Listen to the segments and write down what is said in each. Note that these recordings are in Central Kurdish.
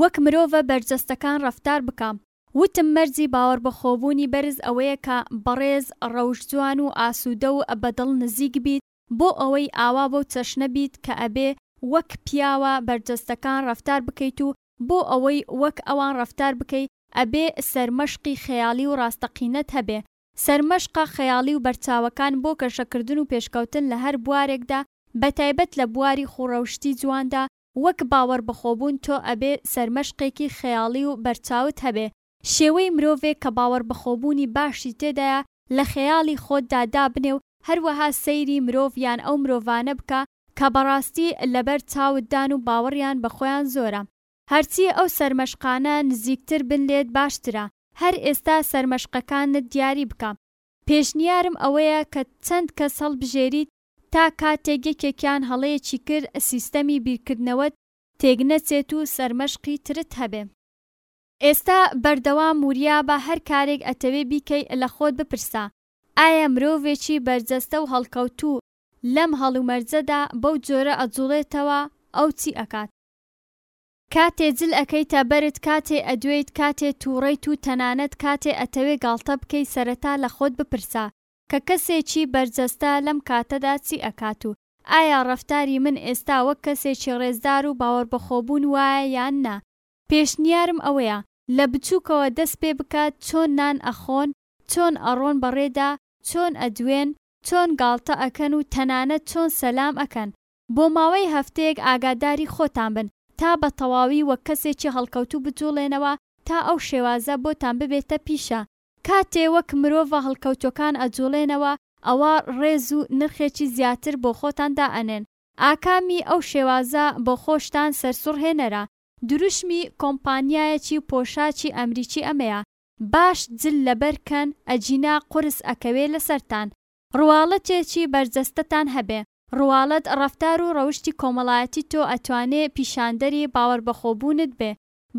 وەک مرۆڤە بەرجەستەکان ڕەفتار بکا. وتم مەرجی باوەڕبەخۆبوونی بەرز ئەوەیە کە بەڕێز، ڕەوشت جوان و ئاسوودە و بە دڵ نزیک بیت، بۆ ئەوەی ئاوا بەو چەشنە بیت کە ئەبێ وەک پیاوە بەرجەستەکان ڕەفتار بکەیت و بۆ ئەوەی وەک ئەوان ڕەفتار بکەی ئەبێ سەرمەشقی خەیاڵی و ڕاستەقینەت هەبێ. سەرمەشقە خەیاڵی و بەرچاوەکان بۆ گەشەکردن و پێشکەوتن لە هەر بوارێکدا بەتایبەت لە بواری خووڕەوشتی جواندا وەک باوەڕبەخۆبوون تۆ ئەبێ سەرمەشقێکی خەیاڵی و بەرچاوت هەبێ، شێوەی مرۆڤێک کە باوەڕبەخۆبوونی باشی تێدایە لە خەیاڵی خۆتدا دابنێ و هەروەها سەیری مرۆڤ یان ئەو مرۆڤانە بکە کە بەڕاستی لەبەر چاوتدان و باوەڕیان بە خۆیان زۆرە. هەرچی ئەو سەرمەشقانە نزیکتر بن لێت باشترە، هەر ئێستا سەرمەشقەکانت دیاری بکە. پێشنیارم ئەوەیە کە چەند کەس هەڵبژێریت تا کاتێک یەکێکیان هەڵەیەکی کرد سیستەمی بیرکردنەوەت تێک نەچێت و سەرمەشقی ترت هەبێ. ئێستا بەردەوام وریابە هەر کارێک ئەتەوێ بیکەی لە خۆت بپرسە ئایا مرۆڤێکی بەرجەستە و هەڵکەوتوو لەم هەڵومەرجەدا بەو جۆرە ئەجوڵێتەوە ئەو چی ئەکات؟ کاتێ جل ئەکەیتە بەرد کاتێ ئەدوێیت کاتێ توڕەیت و تەنانەت کاتێ ئەتەوێ گاڵتە بکەی سەرەتا لە خۆت بپرسە کە کەسێکی بەرجەستە لەم کاتەدا چی ئەکات و ئایا ڕەفتاری من ئێستا وەک کەسێکی ڕێزدار و باوەڕبەخۆبوون وایە یان نا. پێشنیارم ئەوەیە لە بچووکەوە دەست پێ بکات چۆن نان ئەخۆن، چۆن ئەڕۆن بەڕێدا، چۆن ئەدوێن، چۆن گاڵتە ئەکەن و تەنانەت چۆن سەلام ئەکەن. بۆ ماوەی هەفتەیەک ئاگاداری خۆتان بن تا بە تەواوی وەک کەسێکی هەڵکەوتوو بجوڵێنەوە تا ئەو شێوازە بۆتان ببێتە پیشە کاتێ وەک مرۆڤە هەڵکەوتوەکان ئەجوڵێنەوە ئەوا ڕێز و نرخێکی زیاتر بۆ خۆتان دائەنێن ئاکامی ئەو شێوازە بۆ خۆشتان سەرسوڕ هێنەرە دروشمی کۆمپانیایەکی و پۆشاکی ئەمریکی ئەمەیە باش جل لەبەر کەن ئەگینا قورس ئەکەوێ لەسەرتان ڕواڵەتێکی بەرجەستەتان هەبێ ڕواڵەت ڕەفتار و ڕەوشتی کۆمەڵایەتی تۆ ئەتوانێ پیشاندەری باوەڕبەخۆبوونت بێ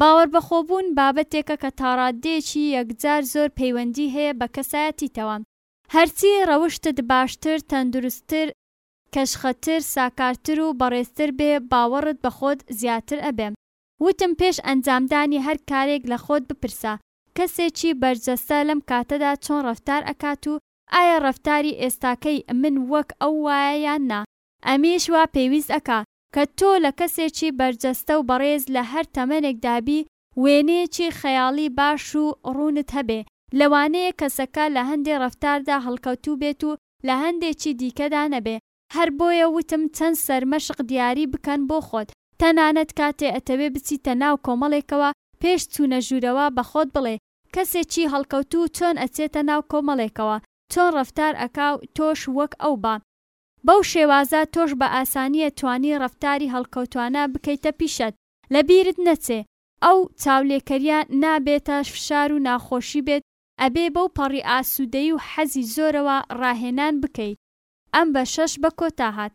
باوەڕبەخۆبوون بابەتێکە کە تاڕاددەیەکی یەکجار زۆر پەیوەندی هەیە بە کەسایەتیتەوە. هەرچی ڕەوشتت باشتر، تەندروستتر، کەشخەتر، ساکارتر و بەڕێزتر بێ، باوەڕت بە خۆت زیاتر ئەبێ. وتم پێش ئەنجامدانی هەر کارێک لە خۆت بپرسە، کەسێکی بەرجەستە لەم کاتەدا چۆن ڕەفتار ئەکات و ئایا ڕەفتاری ئێستاکەی من وەک ئەو وایە یان نا؟ ئەمیش وا پێویست ئەکا کە تۆ لە کەسێکی بەرجەستە و بەڕێز لە هەر تەمەنێکدا بی، وێنەیەکی خەیاڵی باش و ڕوونت هەبێ. لەوانەیە کەسەکە لە هەندێ ڕەفتاردا هەڵکەوتوو بێت و لە هەندێکی دیکەدا نەبێ. هەر بۆیە وتم چەند سەرمەشق دیاری بکەن بۆ خۆت. تەنانەت کاتێ ئەتەوێ بچیتە ناو کۆمەڵێکەوە، پێش چوونە ژوورەوە بە خۆت بڵێ، کەسێکی هەڵکەوتوو چۆن ئەچێتە ناو کۆمەڵێکەوە، چۆن ڕەفتار ئەکا و تۆش وەک ئەو بە. بەو شێوازە تۆش بە ئاسانی ئەتوانی ڕەفتاری هەڵکەوتوانە بکەیتە پیشەت، لە بیرت نەچێ ئەو چاولێکەریە نابێتە فشار و ناخۆشی بێت ئەبێ بەو پەڕی ئاسودەی و حەزی زۆرەوە ڕاهێنان بکەیت ئەم بەشەش بە کۆتا هات.